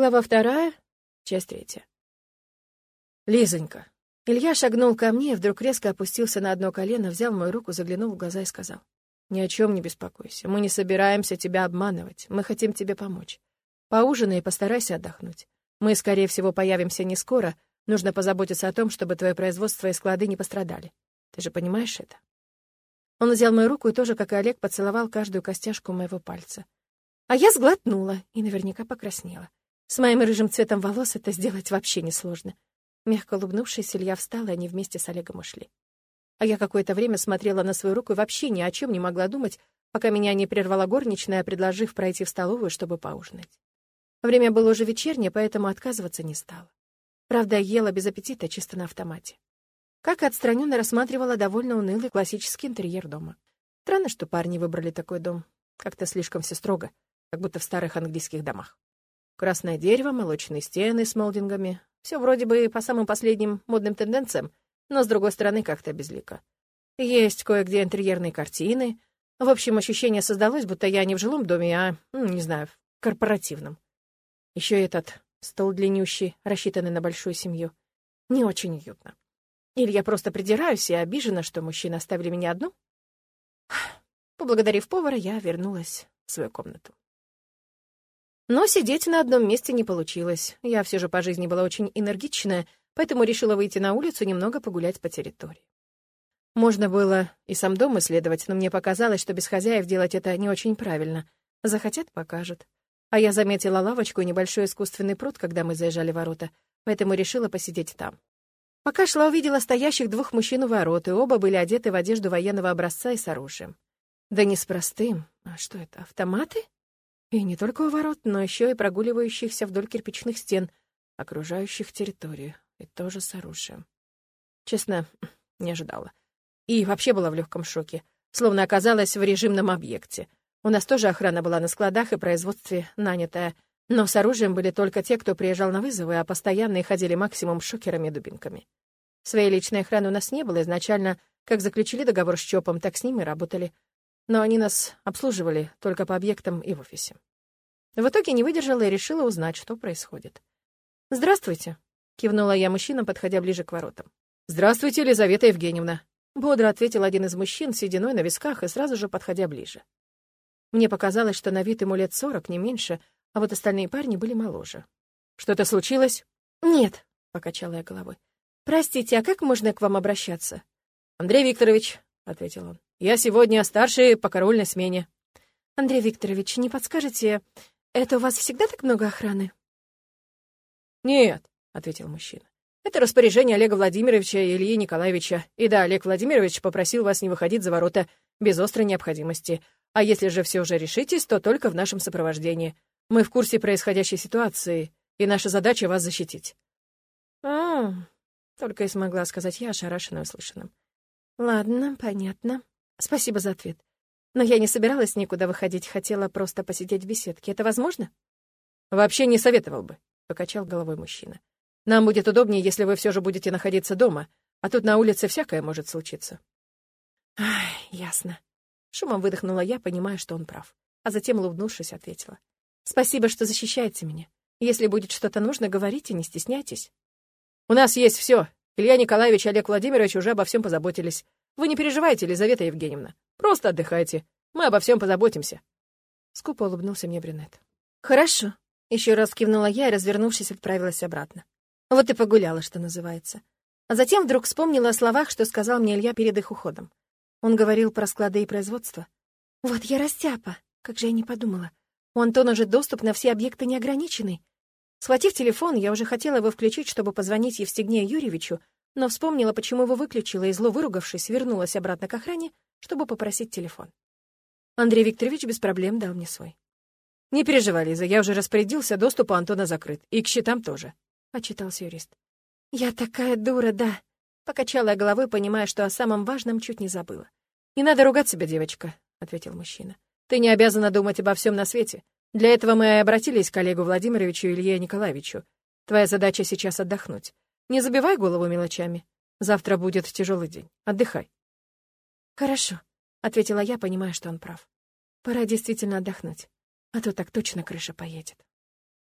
Глава вторая, часть третья. Лизонька. Илья шагнул ко мне и вдруг резко опустился на одно колено, взял мою руку, заглянул в глаза и сказал. «Ни о чем не беспокойся. Мы не собираемся тебя обманывать. Мы хотим тебе помочь. Поужинай и постарайся отдохнуть. Мы, скорее всего, появимся не скоро. Нужно позаботиться о том, чтобы твое производство и склады не пострадали. Ты же понимаешь это?» Он взял мою руку и тоже, как и Олег, поцеловал каждую костяшку моего пальца. А я сглотнула и наверняка покраснела. С моим рыжим цветом волос это сделать вообще несложно. Мягко улыбнувшись, Илья встал, и они вместе с Олегом ушли. А я какое-то время смотрела на свою руку и вообще ни о чем не могла думать, пока меня не прервала горничная, предложив пройти в столовую, чтобы поужинать. Время было уже вечернее, поэтому отказываться не стала. Правда, ела без аппетита, чисто на автомате. Как отстраненно рассматривала довольно унылый классический интерьер дома. Странно, что парни выбрали такой дом. Как-то слишком все строго, как будто в старых английских домах. Красное дерево, молочные стены с молдингами. Все вроде бы по самым последним модным тенденциям, но, с другой стороны, как-то безлико. Есть кое-где интерьерные картины. В общем, ощущение создалось, будто я не в жилом доме, а, не знаю, в корпоративном. Еще этот стол длиннющий, рассчитанный на большую семью. Не очень уютно. Или я просто придираюсь и обижена, что мужчины оставили меня одну? Поблагодарив повара, я вернулась в свою комнату. Но сидеть на одном месте не получилось. Я все же по жизни была очень энергичная, поэтому решила выйти на улицу немного погулять по территории. Можно было и сам дом исследовать, но мне показалось, что без хозяев делать это не очень правильно. Захотят — покажут. А я заметила лавочку и небольшой искусственный пруд, когда мы заезжали в ворота, поэтому решила посидеть там. Пока шла, увидела стоящих двух мужчин у ворот, и оба были одеты в одежду военного образца и с оружием. Да не с простым. А что это, автоматы? И не только у ворот, но еще и прогуливающихся вдоль кирпичных стен, окружающих территорию, и тоже с оружием. Честно, не ожидала. И вообще была в легком шоке, словно оказалась в режимном объекте. У нас тоже охрана была на складах и производстве нанятая, но с оружием были только те, кто приезжал на вызовы, а постоянные ходили максимум шокерами и дубинками. Своей личной охраны у нас не было изначально, как заключили договор с ЧОПом, так с ними работали — но они нас обслуживали только по объектам и в офисе. В итоге не выдержала и решила узнать, что происходит. «Здравствуйте», — кивнула я мужчинам, подходя ближе к воротам. «Здравствуйте, Елизавета Евгеньевна», — бодро ответил один из мужчин, сединой на висках и сразу же подходя ближе. Мне показалось, что на вид ему лет сорок, не меньше, а вот остальные парни были моложе. «Что-то случилось?» «Нет», — покачала я головой. «Простите, а как можно к вам обращаться?» «Андрей Викторович», — ответил он. Я сегодня старший по караульной смене». «Андрей Викторович, не подскажете, это у вас всегда так много охраны?» «Нет», — ответил мужчина. «Это распоряжение Олега Владимировича и Ильи Николаевича. И да, Олег Владимирович попросил вас не выходить за ворота без острой необходимости. А если же все уже решитесь, то только в нашем сопровождении. Мы в курсе происходящей ситуации, и наша задача — вас защитить». «А, только и смогла сказать я, ошарашенная услышанным. Ладно, понятно. Спасибо за ответ. Но я не собиралась никуда выходить, хотела просто посидеть в беседке. Это возможно? Вообще не советовал бы, покачал головой мужчина. Нам будет удобнее, если вы все же будете находиться дома, а тут на улице всякое может случиться. Ай, ясно. Шумом выдохнула я, понимая, что он прав. А затем, улыбнувшись, ответила. Спасибо, что защищаете меня. Если будет что-то нужно, говорите, не стесняйтесь. У нас есть все. Илья Николаевич и Олег Владимирович уже обо всем позаботились. Вы не переживайте, Елизавета Евгеньевна. Просто отдыхайте. Мы обо всем позаботимся. Скупо улыбнулся мне брюнет. Хорошо. Еще раз кивнула я и, развернувшись, отправилась обратно. Вот и погуляла, что называется. А затем вдруг вспомнила о словах, что сказал мне Илья перед их уходом. Он говорил про склады и производство. Вот я растяпа. Как же я не подумала. У Антона же доступ на все объекты неограниченный. Схватив телефон, я уже хотела его включить, чтобы позвонить Евстигнею Юрьевичу, но вспомнила, почему его выключила, и зло выругавшись, вернулась обратно к охране, чтобы попросить телефон. Андрей Викторович без проблем дал мне свой. «Не переживай, Лиза, я уже распорядился, доступ у Антона закрыт. И к счетам тоже», — отчитался юрист. «Я такая дура, да», — покачала я головой, понимая, что о самом важном чуть не забыла. «Не надо ругать себя, девочка», — ответил мужчина. «Ты не обязана думать обо всем на свете. Для этого мы и обратились к коллегу Владимировичу Илье Николаевичу. Твоя задача сейчас отдохнуть. Не забивай голову мелочами. Завтра будет тяжелый день. Отдыхай. Хорошо, ответила я, понимая, что он прав. Пора действительно отдохнуть, а то так точно крыша поедет.